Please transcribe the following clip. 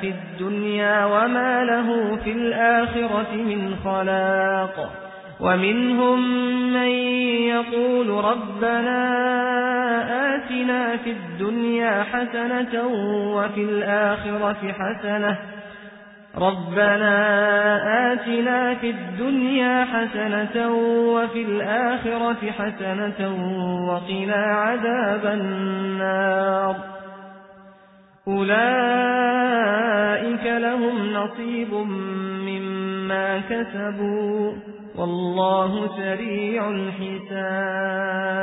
في الدنيا وما له في الآخرة من خلاق. ومنهم من يقول ربنا آتنا في الدنيا حسنة وفي الآخرة حسنة. ربنا آتنا في الدنيا حسنة وفي الآخرة حسنة وقنا عذاب النار. أولئك نصيب مما كسبوا والله سريع الحساب.